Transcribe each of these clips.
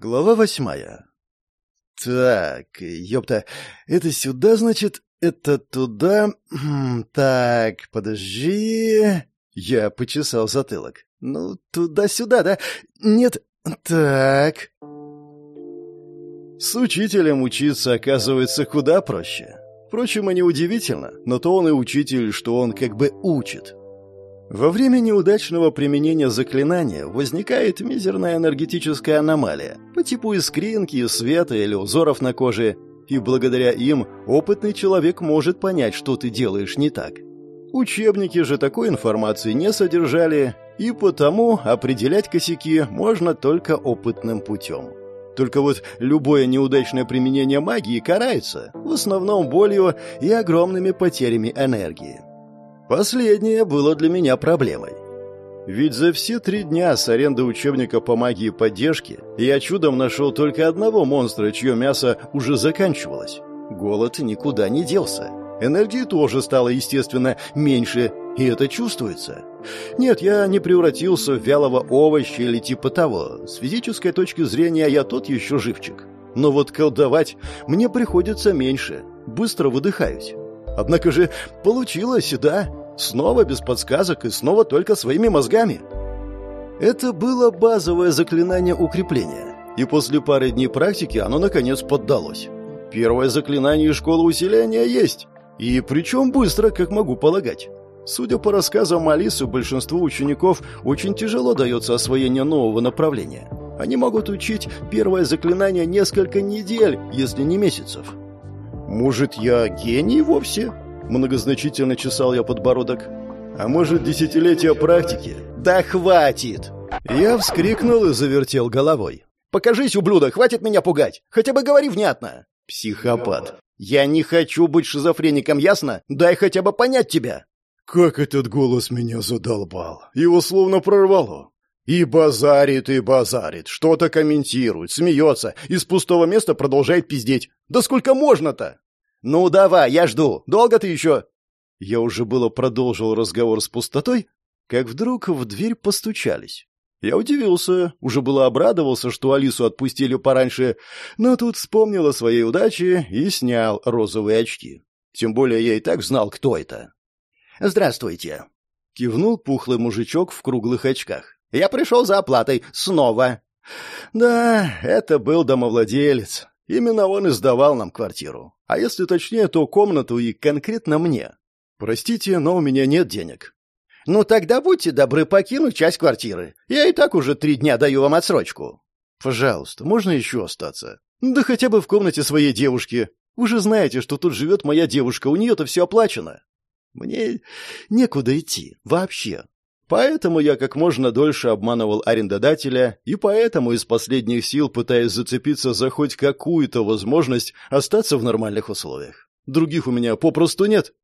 Глава восьмая. Так, ёпта, это сюда, значит, это туда... Хм, так, подожди... Я почесал затылок. Ну, туда-сюда, да? Нет, так... С учителем учиться, оказывается, куда проще. Впрочем, и неудивительно, но то он и учитель, что он как бы учит. Во время неудачного применения заклинания возникает мизерная энергетическая аномалия по типу искринки, света или узоров на коже, и благодаря им опытный человек может понять, что ты делаешь не так. Учебники же такой информации не содержали, и потому определять косяки можно только опытным путем. Только вот любое неудачное применение магии карается, в основном болью и огромными потерями энергии. Последнее было для меня проблемой. Ведь за все три дня с аренды учебника по магии поддержки я чудом нашел только одного монстра, чье мясо уже заканчивалось. Голод никуда не делся. Энергии тоже стало, естественно, меньше, и это чувствуется. Нет, я не превратился в вялого овоща или типа того. С физической точки зрения я тот еще живчик. Но вот колдовать мне приходится меньше. Быстро выдыхаюсь. Однако же получилось, да. Снова без подсказок и снова только своими мозгами. Это было базовое заклинание укрепления. И после пары дней практики оно наконец поддалось. Первое заклинание школы усиления есть. И причем быстро, как могу полагать. Судя по рассказам Алисы, большинству учеников очень тяжело дается освоение нового направления. Они могут учить первое заклинание несколько недель, если не месяцев. «Может, я гений вовсе?» Многозначительно чесал я подбородок. «А может, десятилетия практики?» «Да хватит!» Я вскрикнул и завертел головой. «Покажись, ублюдок, хватит меня пугать! Хотя бы говори внятно!» «Психопат!» «Я не хочу быть шизофреником, ясно? Дай хотя бы понять тебя!» Как этот голос меня задолбал! Его словно прорвало. И базарит, и базарит, что-то комментирует, смеется, из пустого места продолжает пиздеть. Да сколько можно-то? Ну давай, я жду. Долго ты еще? Я уже было продолжил разговор с пустотой, как вдруг в дверь постучались. Я удивился, уже было обрадовался, что Алису отпустили пораньше, но тут вспомнил о своей удаче и снял розовые очки. Тем более я и так знал, кто это. «Здравствуйте», — кивнул пухлый мужичок в круглых очках. Я пришел за оплатой. Снова. Да, это был домовладелец. Именно он и сдавал нам квартиру. А если точнее, то комнату и конкретно мне. Простите, но у меня нет денег. Ну тогда будьте добры покинуть часть квартиры. Я и так уже три дня даю вам отсрочку. Пожалуйста, можно еще остаться? Да хотя бы в комнате своей девушки. Вы же знаете, что тут живет моя девушка, у нее-то все оплачено. Мне некуда идти. Вообще. Поэтому я как можно дольше обманывал арендодателя, и поэтому из последних сил пытаюсь зацепиться за хоть какую-то возможность остаться в нормальных условиях. Других у меня попросту нет.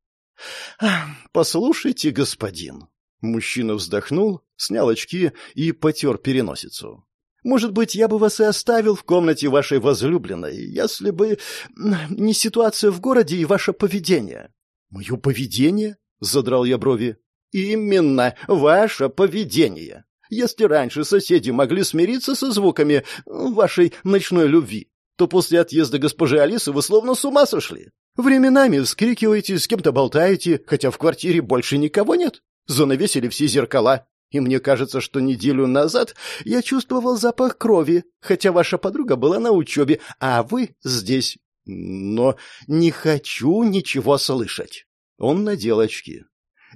«Послушайте, господин». Мужчина вздохнул, снял очки и потер переносицу. «Может быть, я бы вас и оставил в комнате вашей возлюбленной, если бы не ситуация в городе и ваше поведение». «Мое поведение?» — задрал я брови. Именно ваше поведение. Если раньше соседи могли смириться со звуками вашей ночной любви, то после отъезда госпожи Алисы вы словно с ума сошли. Временами вскрикиваете, с кем-то болтаете, хотя в квартире больше никого нет. Занавесили все зеркала. И мне кажется, что неделю назад я чувствовал запах крови, хотя ваша подруга была на учебе, а вы здесь. Но не хочу ничего слышать. Он надел очки.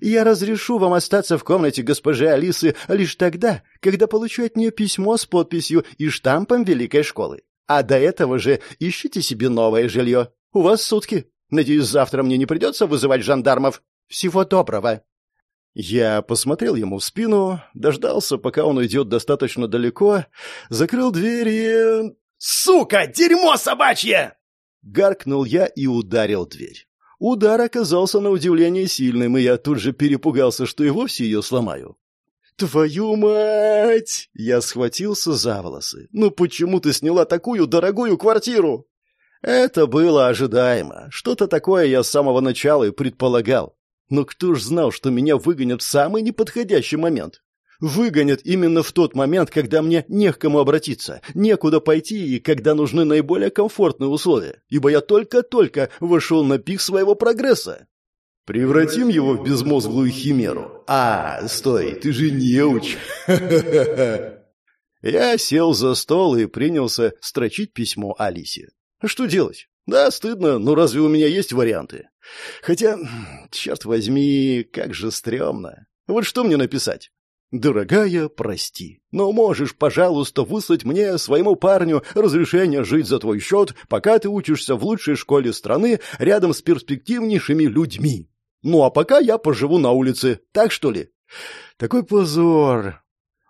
Я разрешу вам остаться в комнате госпожи Алисы лишь тогда, когда получу от нее письмо с подписью и штампом великой школы. А до этого же ищите себе новое жилье. У вас сутки. Надеюсь, завтра мне не придется вызывать жандармов. Всего доброго. Я посмотрел ему в спину, дождался, пока он уйдет достаточно далеко, закрыл дверь и... «Сука! Дерьмо собачье!» Гаркнул я и ударил дверь. Удар оказался на удивление сильным, и я тут же перепугался, что и вовсе ее сломаю. «Твою мать!» Я схватился за волосы. «Ну почему ты сняла такую дорогую квартиру?» Это было ожидаемо. Что-то такое я с самого начала и предполагал. Но кто ж знал, что меня выгонят в самый неподходящий момент? Выгонят именно в тот момент, когда мне не к кому обратиться, некуда пойти и когда нужны наиболее комфортные условия, ибо я только-только вошел на пик своего прогресса. Превратим его в безмозглую химеру. А, стой, ты же неуч. Я сел за стол и принялся строчить письмо Алисе. Что делать? Да, стыдно, но разве у меня есть варианты? Хотя, черт возьми, как же стрёмно. Вот что мне написать? «Дорогая, прости, но можешь, пожалуйста, выслать мне, своему парню, разрешение жить за твой счет, пока ты учишься в лучшей школе страны рядом с перспективнейшими людьми. Ну а пока я поживу на улице, так что ли?» Такой позор.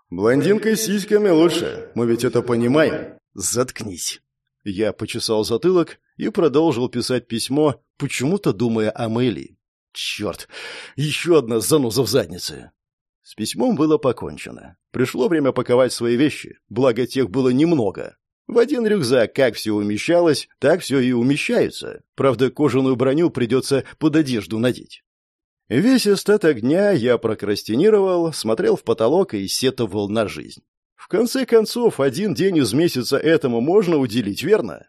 Блондинка с сиськами лучше, мы ведь это понимаем. Заткнись. Я почесал затылок и продолжил писать письмо, почему-то думая о Мэли. Черт, еще одна заноза в заднице. С письмом было покончено. Пришло время паковать свои вещи, благо тех было немного. В один рюкзак как все умещалось, так все и умещается. Правда, кожаную броню придется под одежду надеть. Весь остаток дня я прокрастинировал, смотрел в потолок и сетовал на жизнь. В конце концов, один день из месяца этому можно уделить, верно?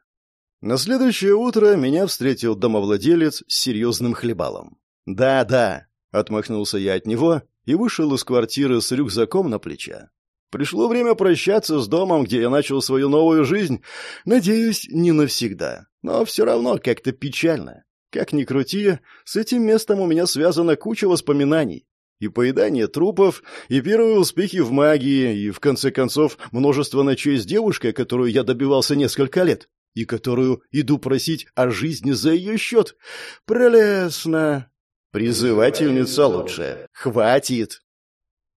На следующее утро меня встретил домовладелец с серьезным хлебалом. «Да-да», — отмахнулся я от него и вышел из квартиры с рюкзаком на плече. Пришло время прощаться с домом, где я начал свою новую жизнь. Надеюсь, не навсегда. Но все равно как-то печально. Как ни крути, с этим местом у меня связана куча воспоминаний. И поедание трупов, и первые успехи в магии, и, в конце концов, множество ночей с девушкой, которую я добивался несколько лет, и которую иду просить о жизни за ее счет. Прелестно. Призывательница лучше. Хватит.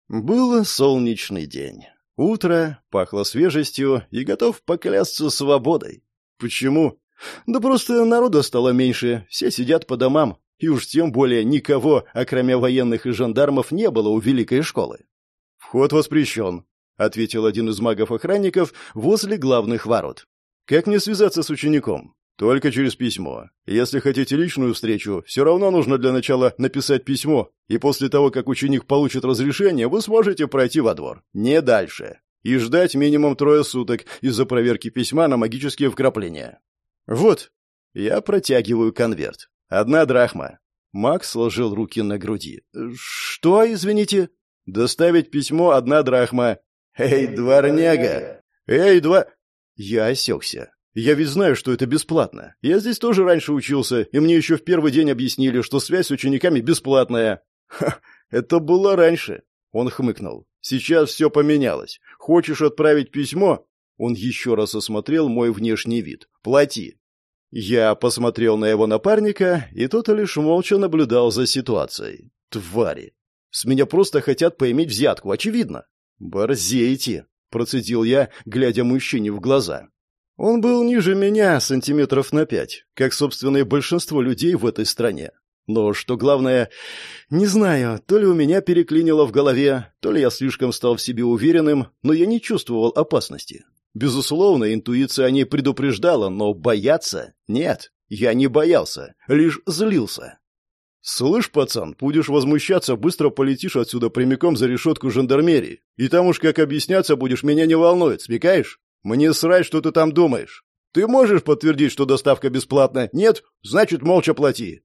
Был солнечный день. Утро пахло свежестью и готов поклясться свободой. Почему? Да просто народа стало меньше, все сидят по домам, и уж тем более никого, окромя военных и жандармов, не было у великой школы. «Вход воспрещен», — ответил один из магов-охранников возле главных ворот. «Как мне связаться с учеником?» Только через письмо. Если хотите личную встречу, все равно нужно для начала написать письмо, и после того, как ученик получит разрешение, вы сможете пройти во двор. Не дальше. И ждать минимум трое суток из-за проверки письма на магические вкрапления. Вот. Я протягиваю конверт. Одна драхма. Макс сложил руки на груди. Что, извините? Доставить письмо одна драхма. Эй, дворняга! Эй, два... Я осекся. Я ведь знаю, что это бесплатно. Я здесь тоже раньше учился, и мне еще в первый день объяснили, что связь с учениками бесплатная. Ха, это было раньше. Он хмыкнул. Сейчас все поменялось. Хочешь отправить письмо? Он еще раз осмотрел мой внешний вид. Плати. Я посмотрел на его напарника, и тот лишь молча наблюдал за ситуацией. Твари. С меня просто хотят поиметь взятку, очевидно. Борзейте, процедил я, глядя мужчине в глаза. Он был ниже меня сантиметров на пять, как, собственно, и большинство людей в этой стране. Но, что главное, не знаю, то ли у меня переклинило в голове, то ли я слишком стал в себе уверенным, но я не чувствовал опасности. Безусловно, интуиция о ней предупреждала, но бояться? Нет, я не боялся, лишь злился. «Слышь, пацан, будешь возмущаться, быстро полетишь отсюда прямиком за решетку жандармерии. И там уж как объясняться будешь, меня не волнует, смекаешь? Мне срать, что ты там думаешь. Ты можешь подтвердить, что доставка бесплатна? Нет? Значит, молча плати.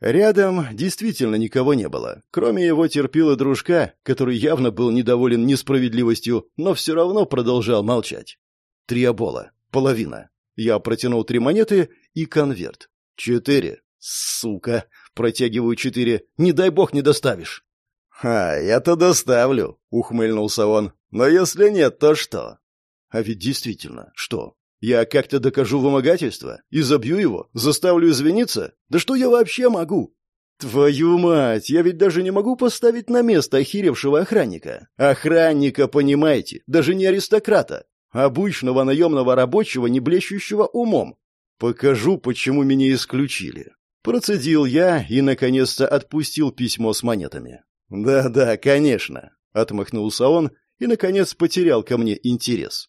Рядом действительно никого не было, кроме его терпила дружка, который явно был недоволен несправедливостью, но все равно продолжал молчать. Три обола. Половина. Я протянул три монеты и конверт. Четыре. Сука. Протягиваю четыре. Не дай бог не доставишь. «Ха, я-то доставлю», — ухмыльнулся он. «Но если нет, то что?» А ведь действительно, что? Я как-то докажу вымогательство? И забью его? Заставлю извиниться? Да что я вообще могу? Твою мать, я ведь даже не могу поставить на место охеревшего охранника. Охранника, понимаете, даже не аристократа. Обычного наемного рабочего, не блещущего умом. Покажу, почему меня исключили. Процедил я и, наконец-то, отпустил письмо с монетами. «Да-да, конечно», — отмахнулся он и, наконец, потерял ко мне интерес.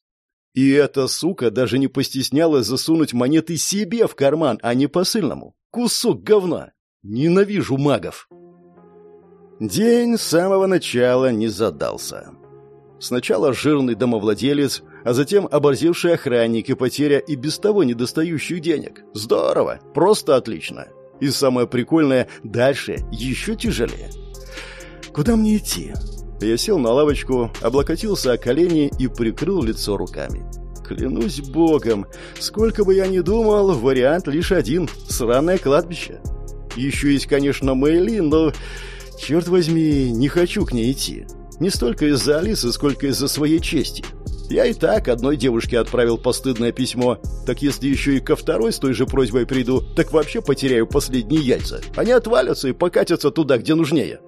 И эта сука даже не постеснялась засунуть монеты себе в карман, а не посыльному. Кусок говна. Ненавижу магов. День с самого начала не задался. Сначала жирный домовладелец, а затем оборзевший охранник и потеря и без того недостающих денег. Здорово, просто отлично. И самое прикольное, дальше еще тяжелее. Куда мне идти? Я сел на лавочку, облокотился о колени и прикрыл лицо руками. Клянусь богом, сколько бы я ни думал, вариант лишь один — сраное кладбище. Еще есть, конечно, Мэйлин, но, черт возьми, не хочу к ней идти. Не столько из-за Алисы, сколько из-за своей чести. Я и так одной девушке отправил постыдное письмо. Так если еще и ко второй с той же просьбой приду, так вообще потеряю последние яйца. Они отвалятся и покатятся туда, где нужнее.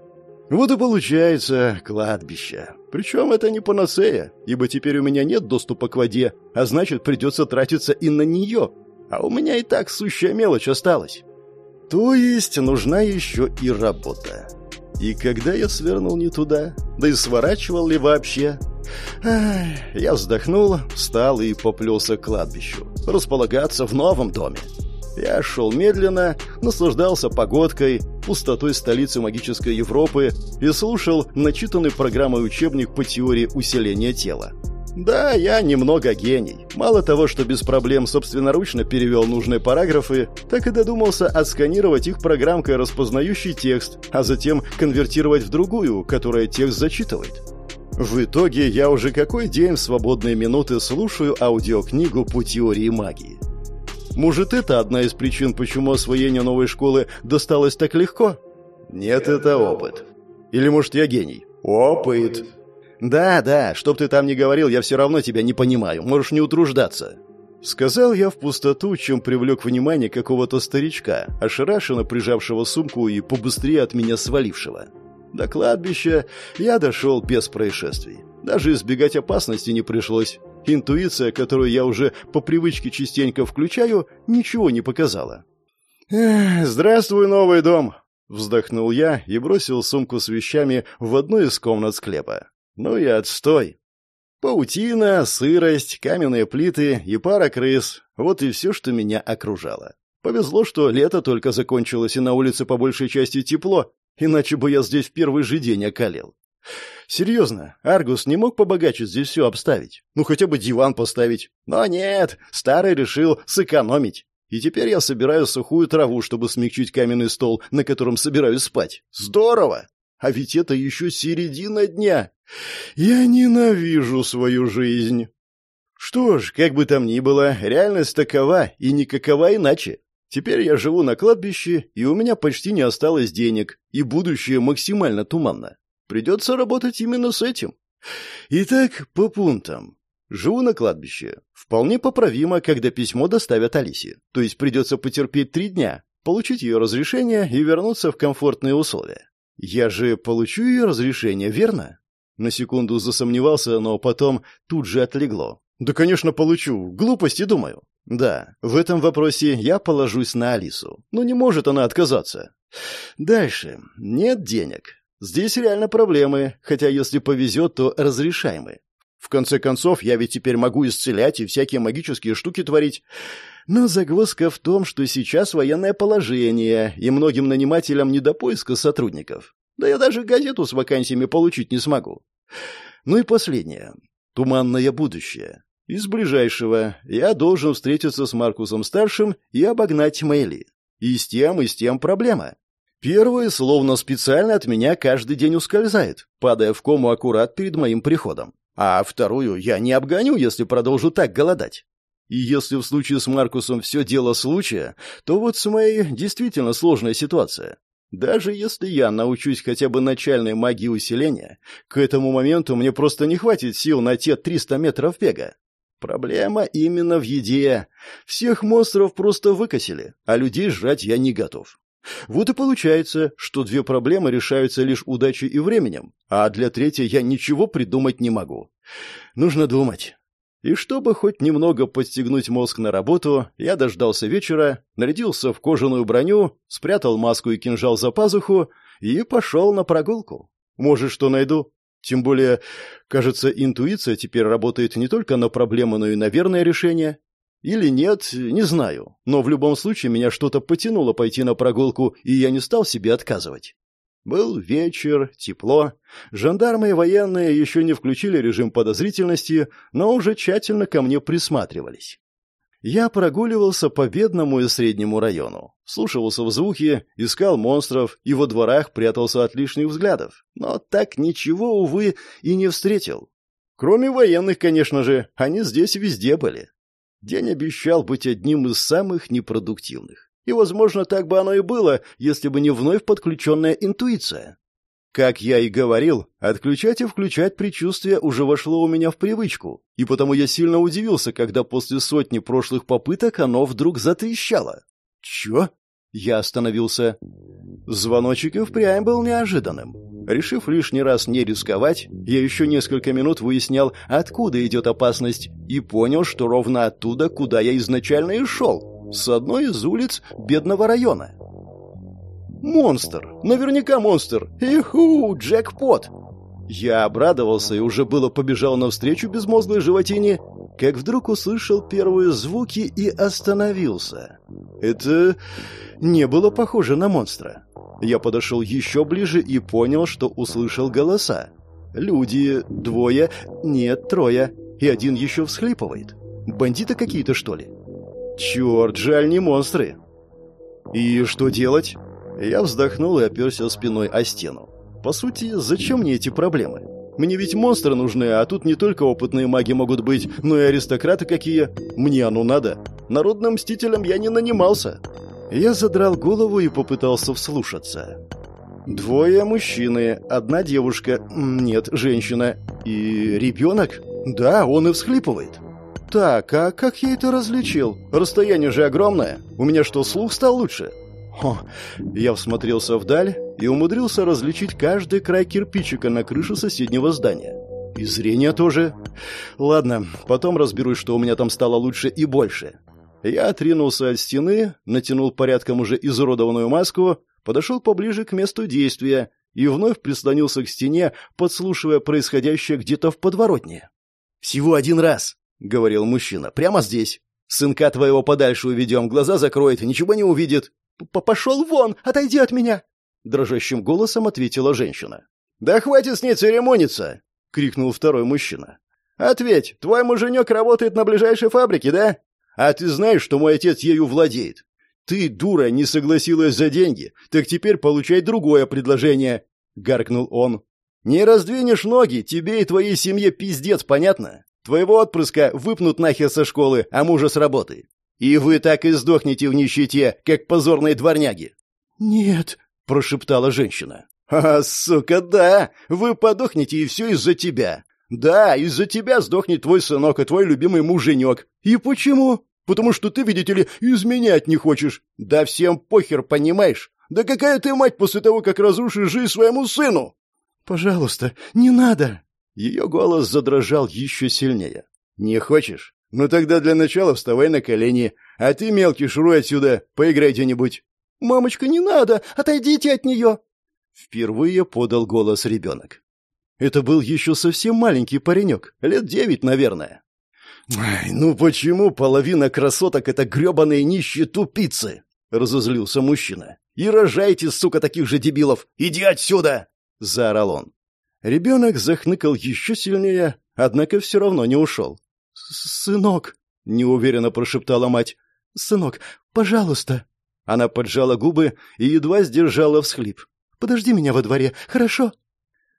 Вот и получается кладбище. Причем это не панацея, ибо теперь у меня нет доступа к воде, а значит придется тратиться и на нее. А у меня и так сущая мелочь осталась. То есть нужна еще и работа. И когда я свернул не туда, да и сворачивал ли вообще? Я вздохнул, встал и поплелся к кладбищу, располагаться в новом доме. Я шел медленно, наслаждался погодкой, пустотой столицы магической Европы и слушал начитанный программой учебник по теории усиления тела. Да, я немного гений. Мало того, что без проблем собственноручно перевел нужные параграфы, так и додумался отсканировать их программкой, распознающей текст, а затем конвертировать в другую, которая текст зачитывает. В итоге я уже какой день в свободные минуты слушаю аудиокнигу по теории магии. Может, это одна из причин, почему освоение новой школы досталось так легко? Нет, это опыт. Или, может, я гений? Опыт. Да, да, чтоб ты там ни говорил, я все равно тебя не понимаю. Можешь не утруждаться. Сказал я в пустоту, чем привлек внимание какого-то старичка, ошарашенно прижавшего сумку и побыстрее от меня свалившего. До кладбища я дошел без происшествий. Даже избегать опасности не пришлось. Интуиция, которую я уже по привычке частенько включаю, ничего не показала. «Здравствуй, новый дом!» Вздохнул я и бросил сумку с вещами в одну из комнат склепа. «Ну и отстой!» Паутина, сырость, каменные плиты и пара крыс — вот и все, что меня окружало. Повезло, что лето только закончилось, и на улице по большей части тепло, иначе бы я здесь в первый же день околел. Серьезно, Аргус не мог побогаче здесь все обставить? Ну, хотя бы диван поставить. Но нет, старый решил сэкономить. И теперь я собираю сухую траву, чтобы смягчить каменный стол, на котором собираюсь спать. Здорово! А ведь это еще середина дня. Я ненавижу свою жизнь. Что ж, как бы там ни было, реальность такова и никакова иначе. Теперь я живу на кладбище, и у меня почти не осталось денег, и будущее максимально туманно. Придется работать именно с этим. Итак, по пунктам. Живу на кладбище. Вполне поправимо, когда письмо доставят Алисе. То есть придется потерпеть три дня, получить ее разрешение и вернуться в комфортные условия. Я же получу ее разрешение, верно? На секунду засомневался, но потом тут же отлегло. Да, конечно, получу. Глупости, думаю. Да, в этом вопросе я положусь на Алису. Но не может она отказаться. Дальше. Нет денег. Здесь реально проблемы, хотя если повезет, то разрешаемые. В конце концов, я ведь теперь могу исцелять и всякие магические штуки творить. Но загвоздка в том, что сейчас военное положение, и многим нанимателям не до поиска сотрудников. Да я даже газету с вакансиями получить не смогу. Ну и последнее. Туманное будущее. Из ближайшего я должен встретиться с Маркусом-старшим и обогнать Мэйли. И с тем, и с тем проблема. Первый словно специально от меня каждый день ускользает, падая в кому аккурат перед моим приходом. А вторую я не обгоню, если продолжу так голодать. И если в случае с Маркусом все дело случая, то вот с моей действительно сложная ситуация. Даже если я научусь хотя бы начальной магии усиления, к этому моменту мне просто не хватит сил на те 300 метров бега. Проблема именно в еде. Всех монстров просто выкосили, а людей жрать я не готов. Вот и получается, что две проблемы решаются лишь удачей и временем, а для третьей я ничего придумать не могу. Нужно думать. И чтобы хоть немного подстегнуть мозг на работу, я дождался вечера, нарядился в кожаную броню, спрятал маску и кинжал за пазуху и пошел на прогулку. Может, что найду. Тем более, кажется, интуиция теперь работает не только на проблемы, но и на верное решение. Или нет, не знаю. Но в любом случае меня что-то потянуло пойти на прогулку, и я не стал себе отказывать. Был вечер, тепло. Жандармы и военные еще не включили режим подозрительности, но уже тщательно ко мне присматривались. Я прогуливался по бедному и среднему району, слушался в звуки, искал монстров и во дворах прятался от лишних взглядов, но так ничего, увы, и не встретил. Кроме военных, конечно же, они здесь везде были. День обещал быть одним из самых непродуктивных. И, возможно, так бы оно и было, если бы не вновь подключенная интуиция. Как я и говорил, отключать и включать предчувствие уже вошло у меня в привычку, и потому я сильно удивился, когда после сотни прошлых попыток оно вдруг затрещало. «Чё?» Я остановился. Звоночек и впрямь был неожиданным. Решив лишний раз не рисковать, я еще несколько минут выяснял, откуда идет опасность, и понял, что ровно оттуда, куда я изначально и шел, с одной из улиц бедного района. Монстр! Наверняка монстр! Иху, джекпот! Я обрадовался и уже было побежал навстречу безмозглой животине, как вдруг услышал первые звуки и остановился. Это не было похоже на монстра. Я подошел еще ближе и понял, что услышал голоса. Люди, двое, нет, трое, и один еще всхлипывает. Бандиты какие-то, что ли? Черт, жаль, не монстры. И что делать? Я вздохнул и оперся спиной о стену. По сути, зачем мне эти проблемы? Мне ведь монстры нужны, а тут не только опытные маги могут быть, но и аристократы какие. Мне оно надо. Народным мстителем я не нанимался. Я задрал голову и попытался вслушаться. Двое мужчины, одна девушка, нет, женщина. И ребенок? Да, он и всхлипывает. Так, а как я это различил? Расстояние же огромное. У меня что, слух стал лучше? Хо, я всмотрелся вдаль и умудрился различить каждый край кирпичика на крыше соседнего здания. И зрение тоже. Ладно, потом разберусь, что у меня там стало лучше и больше. Я отринулся от стены, натянул порядком уже изуродованную маску, подошел поближе к месту действия и вновь прислонился к стене, подслушивая происходящее где-то в подворотне. «Всего один раз», — говорил мужчина, — «прямо здесь. Сынка твоего подальше уведем, глаза закроет, ничего не увидит. «Пошел вон! Отойди от меня!» Дрожащим голосом ответила женщина. «Да хватит с ней церемониться!» — крикнул второй мужчина. «Ответь, твой муженек работает на ближайшей фабрике, да? А ты знаешь, что мой отец ею владеет? Ты, дура, не согласилась за деньги, так теперь получай другое предложение!» — гаркнул он. «Не раздвинешь ноги, тебе и твоей семье пиздец, понятно? Твоего отпрыска выпнут нахер со школы, а мужа с работы. И вы так и сдохнете в нищете, как позорные дворняги. Нет, прошептала женщина. А, сука, да, вы подохнете и все из-за тебя. Да, из-за тебя сдохнет твой сынок и твой любимый муженек. И почему? Потому что ты, видите ли, изменять не хочешь. Да всем похер, понимаешь? Да какая ты мать после того, как разрушишь жизнь своему сыну? Пожалуйста, не надо. Ее голос задрожал еще сильнее. Не хочешь? «Ну тогда для начала вставай на колени, а ты, мелкий, шуруй отсюда, поиграй где-нибудь». «Мамочка, не надо! Отойдите от нее!» Впервые подал голос ребенок. Это был еще совсем маленький паренек, лет девять, наверное. «Ай, ну почему половина красоток — это гребаные нищие тупицы?» — разозлился мужчина. «И рожайте, сука, таких же дебилов! Иди отсюда!» — заорал он. Ребенок захныкал еще сильнее, однако все равно не ушел. «Сынок», — неуверенно прошептала мать, — «сынок, пожалуйста». Она поджала губы и едва сдержала всхлип. «Подожди меня во дворе, хорошо?»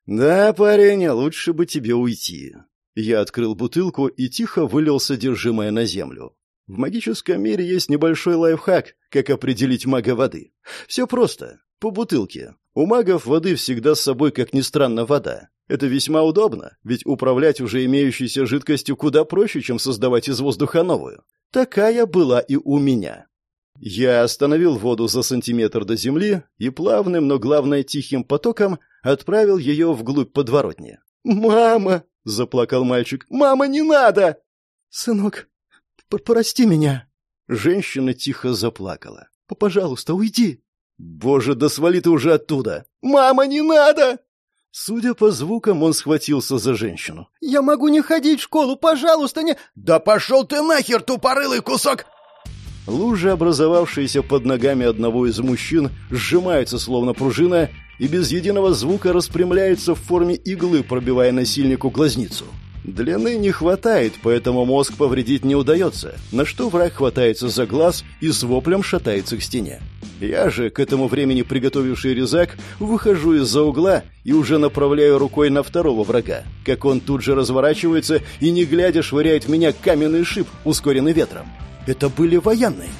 «Да, парень, лучше бы тебе уйти». Я открыл бутылку и тихо вылил содержимое на землю. В магическом мире есть небольшой лайфхак, как определить мага воды. Все просто. По бутылке. У магов воды всегда с собой, как ни странно, вода. Это весьма удобно, ведь управлять уже имеющейся жидкостью куда проще, чем создавать из воздуха новую. Такая была и у меня. Я остановил воду за сантиметр до земли и плавным, но главное тихим потоком отправил ее вглубь подворотни. «Мама!» — заплакал мальчик. «Мама, не надо!» «Сынок, прости меня!» Женщина тихо заплакала. «Пожалуйста, уйди!» «Боже, да свали ты уже оттуда!» «Мама, не надо!» Судя по звукам, он схватился за женщину. «Я могу не ходить в школу, пожалуйста, не...» «Да пошел ты нахер, тупорылый кусок!» Лужа, образовавшаяся под ногами одного из мужчин, сжимается словно пружина, и без единого звука распрямляется в форме иглы, пробивая насильнику глазницу. Длины не хватает, поэтому мозг повредить не удается, на что враг хватается за глаз и с воплем шатается к стене. Я же, к этому времени приготовивший резак, выхожу из-за угла и уже направляю рукой на второго врага, как он тут же разворачивается и, не глядя, швыряет меня каменный шип, ускоренный ветром. Это были военные.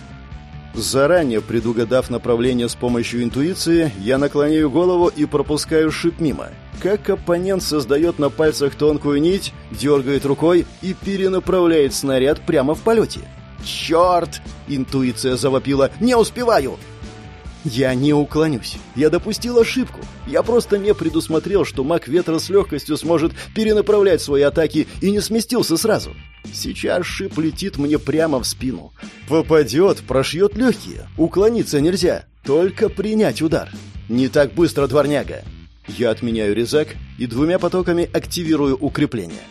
Заранее предугадав направление с помощью интуиции, я наклоняю голову и пропускаю шип мимо. Как оппонент создает на пальцах тонкую нить, дергает рукой и перенаправляет снаряд прямо в полете. «Черт!» — интуиция завопила. «Не успеваю!» Я не уклонюсь. Я допустил ошибку. Я просто не предусмотрел, что маг ветра с легкостью сможет перенаправлять свои атаки и не сместился сразу. Сейчас шип летит мне прямо в спину. Попадет, прошьет легкие. Уклониться нельзя, только принять удар. Не так быстро, дворняга. Я отменяю резак и двумя потоками активирую укрепление.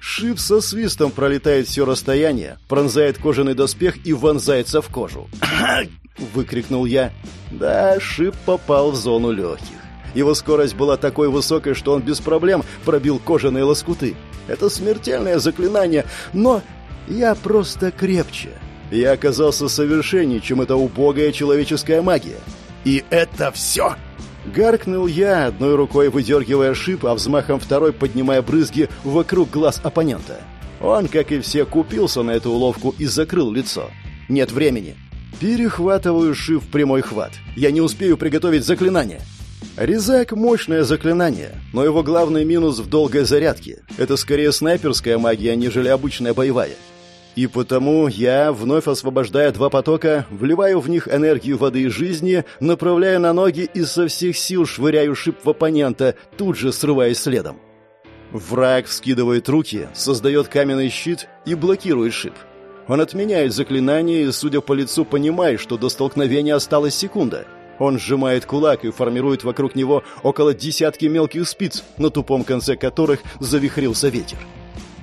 Шип со свистом пролетает все расстояние, пронзает кожаный доспех и вонзается в кожу. выкрикнул я. Да, шип попал в зону легких. Его скорость была такой высокой, что он без проблем пробил кожаные лоскуты. Это смертельное заклинание, но я просто крепче. Я оказался совершеннее, чем эта убогая человеческая магия. И это все! Гаркнул я, одной рукой выдергивая шип, а взмахом второй поднимая брызги вокруг глаз оппонента. Он, как и все, купился на эту уловку и закрыл лицо. Нет времени. Перехватываю шив в прямой хват. Я не успею приготовить заклинание. Резак — мощное заклинание, но его главный минус в долгой зарядке. Это скорее снайперская магия, нежели обычная боевая. И потому я, вновь освобождая два потока, вливаю в них энергию воды и жизни, направляю на ноги и со всех сил швыряю шип в оппонента, тут же срываясь следом. Враг вскидывает руки, создает каменный щит и блокирует шип. Он отменяет заклинание и, судя по лицу, понимает, что до столкновения осталась секунда. Он сжимает кулак и формирует вокруг него около десятки мелких спиц, на тупом конце которых завихрился ветер.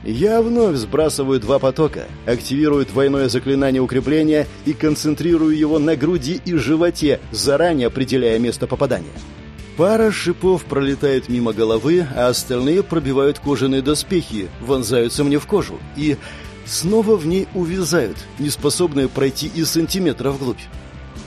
Я вновь сбрасываю два потока, активирую двойное заклинание укрепления и концентрирую его на груди и животе, заранее определяя место попадания. Пара шипов пролетает мимо головы, а остальные пробивают кожаные доспехи, вонзаются мне в кожу и снова в ней увязают, не способные пройти и сантиметра вглубь.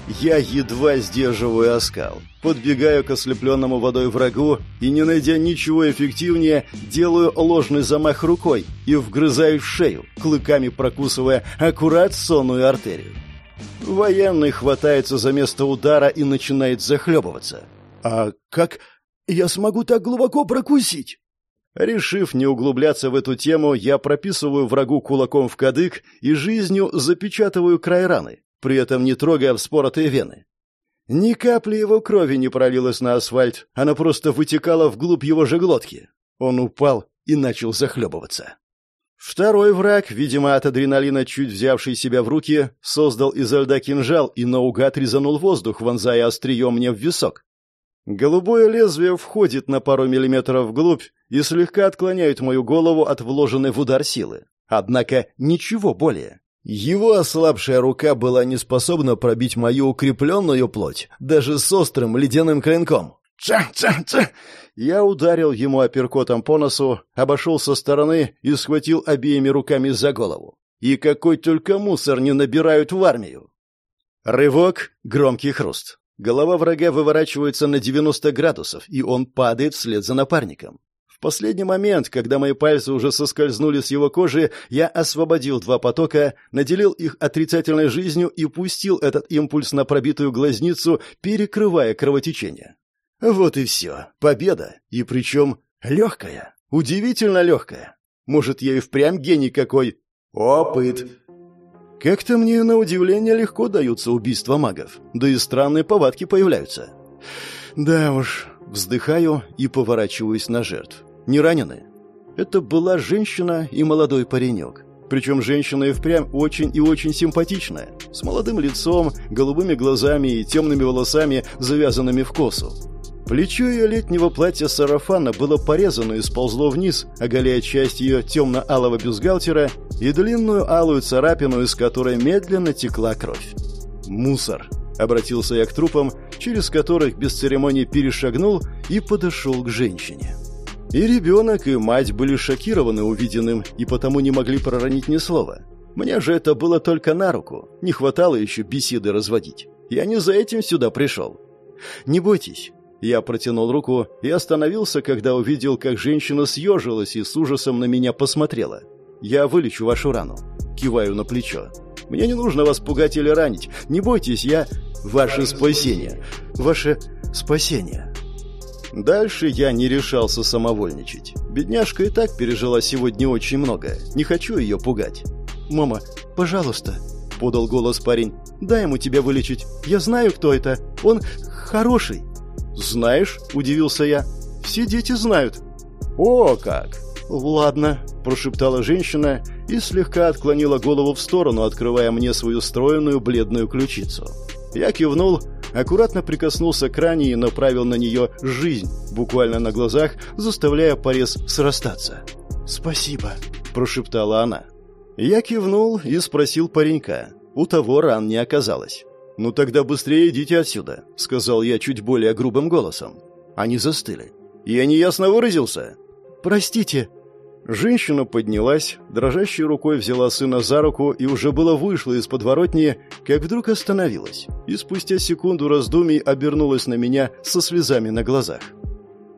Я едва сдерживаю оскал, подбегаю к ослепленному водой врагу и, не найдя ничего эффективнее, делаю ложный замах рукой и вгрызаю в шею, клыками прокусывая аккурат сонную артерию. Военный хватается за место удара и начинает захлебываться. «А как я смогу так глубоко прокусить?» Решив не углубляться в эту тему, я прописываю врагу кулаком в кадык и жизнью запечатываю край раны, при этом не трогая вспоротые вены. Ни капли его крови не пролилась на асфальт, она просто вытекала вглубь его же глотки. Он упал и начал захлебываться. Второй враг, видимо, от адреналина чуть взявший себя в руки, создал изо льда кинжал и наугад резанул воздух, вонзая острием мне в висок. Голубое лезвие входит на пару миллиметров вглубь и слегка отклоняет мою голову от вложенной в удар силы. Однако ничего более. Его ослабшая рука была не способна пробить мою укрепленную плоть, даже с острым ледяным клинком. «Ца-ца-ца!» Я ударил ему апперкотом по носу, обошел со стороны и схватил обеими руками за голову. И какой только мусор не набирают в армию. Рывок, громкий хруст. Голова врага выворачивается на 90 градусов, и он падает вслед за напарником. Последний момент, когда мои пальцы уже соскользнули с его кожи, я освободил два потока, наделил их отрицательной жизнью и пустил этот импульс на пробитую глазницу, перекрывая кровотечение. Вот и все. Победа. И причем легкая. Удивительно легкая. Может, я и впрямь гений какой. Опыт. Как-то мне, на удивление, легко даются убийства магов. Да и странные повадки появляются. Да уж, вздыхаю и поворачиваюсь на жертв. Не ранены. Это была женщина и молодой паренек. Причем женщина и впрямь очень и очень симпатичная. С молодым лицом, голубыми глазами и темными волосами, завязанными в косу. Плечо ее летнего платья-сарафана было порезано и сползло вниз, оголяя часть ее темно-алого бюстгальтера и длинную алую царапину, из которой медленно текла кровь. Мусор. Обратился я к трупам, через которых без церемонии перешагнул и подошел к женщине. И ребенок, и мать были шокированы увиденным и потому не могли проронить ни слова. Мне же это было только на руку. Не хватало еще беседы разводить. Я не за этим сюда пришел. Не бойтесь. Я протянул руку и остановился, когда увидел, как женщина съежилась и с ужасом на меня посмотрела. Я вылечу вашу рану. Киваю на плечо. Мне не нужно вас пугать или ранить. Не бойтесь, я... Ваше спасение. Ваше спасение. Дальше я не решался самовольничать. Бедняжка и так пережила сегодня очень многое. Не хочу ее пугать. «Мама, пожалуйста», — подал голос парень. «Дай ему тебя вылечить. Я знаю, кто это. Он хороший». «Знаешь?» — удивился я. «Все дети знают». «О, как!» «Ладно», — прошептала женщина и слегка отклонила голову в сторону, открывая мне свою стройную бледную ключицу. Я кивнул, аккуратно прикоснулся к ране и направил на нее жизнь, буквально на глазах, заставляя порез срастаться. «Спасибо», — прошептала она. Я кивнул и спросил паренька. У того ран не оказалось. «Ну тогда быстрее идите отсюда», — сказал я чуть более грубым голосом. Они застыли. «Я неясно выразился?» «Простите», Женщина поднялась, дрожащей рукой взяла сына за руку и уже было вышла из подворотни, как вдруг остановилась и спустя секунду раздумий обернулась на меня со слезами на глазах.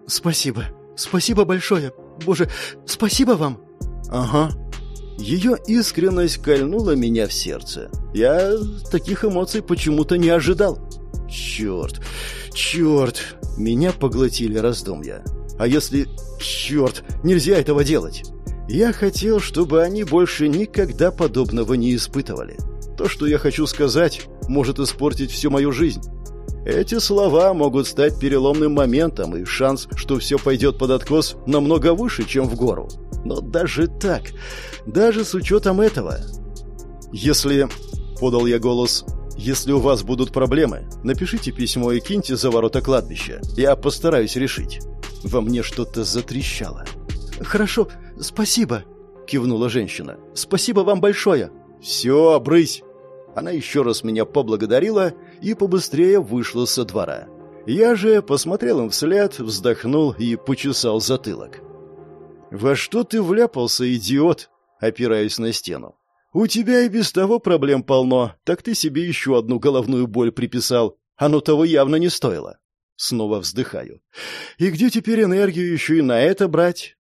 «Спасибо. Спасибо большое. Боже, спасибо вам!» «Ага». Ее искренность кольнула меня в сердце. Я таких эмоций почему-то не ожидал. «Черт! Черт!» Меня поглотили раздумья. А если... Черт, нельзя этого делать. Я хотел, чтобы они больше никогда подобного не испытывали. То, что я хочу сказать, может испортить всю мою жизнь. Эти слова могут стать переломным моментом, и шанс, что все пойдет под откос, намного выше, чем в гору. Но даже так, даже с учетом этого... Если... Подал я голос. Если у вас будут проблемы, напишите письмо и киньте за ворота кладбища. Я постараюсь решить. Во мне что-то затрещало. «Хорошо, спасибо», — кивнула женщина. «Спасибо вам большое». «Все, брысь!» Она еще раз меня поблагодарила и побыстрее вышла со двора. Я же посмотрел им вслед, вздохнул и почесал затылок. «Во что ты вляпался, идиот?» опираясь на стену. «У тебя и без того проблем полно, так ты себе еще одну головную боль приписал. Оно того явно не стоило». Снова вздыхаю. И где теперь энергию еще и на это брать?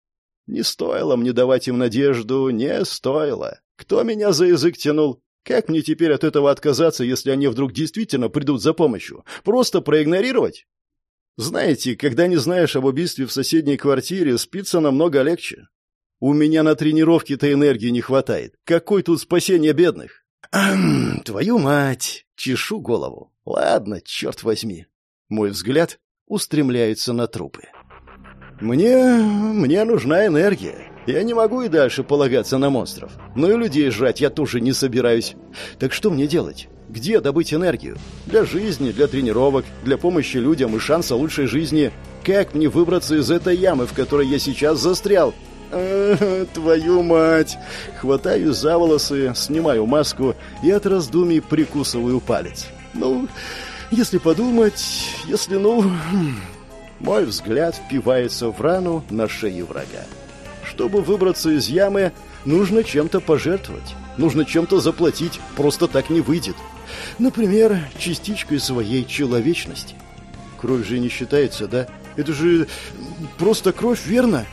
Не стоило мне давать им надежду, не стоило. Кто меня за язык тянул? Как мне теперь от этого отказаться, если они вдруг действительно придут за помощью? Просто проигнорировать? Знаете, когда не знаешь об убийстве в соседней квартире, спится намного легче. У меня на тренировке-то энергии не хватает. Какой тут спасение бедных? твою мать! Чешу голову. Ладно, черт возьми. Мой взгляд устремляется на трупы. Мне... мне нужна энергия. Я не могу и дальше полагаться на монстров. Но и людей жрать я тоже не собираюсь. Так что мне делать? Где добыть энергию? Для жизни, для тренировок, для помощи людям и шанса лучшей жизни. Как мне выбраться из этой ямы, в которой я сейчас застрял? твою мать! Хватаю за волосы, снимаю маску и от раздумий прикусываю палец. Ну, если подумать, если, ну... Мой взгляд впивается в рану на шее врага. Чтобы выбраться из ямы, нужно чем-то пожертвовать. Нужно чем-то заплатить, просто так не выйдет. Например, частичкой своей человечности. Кровь же не считается, да? Это же просто кровь, верно?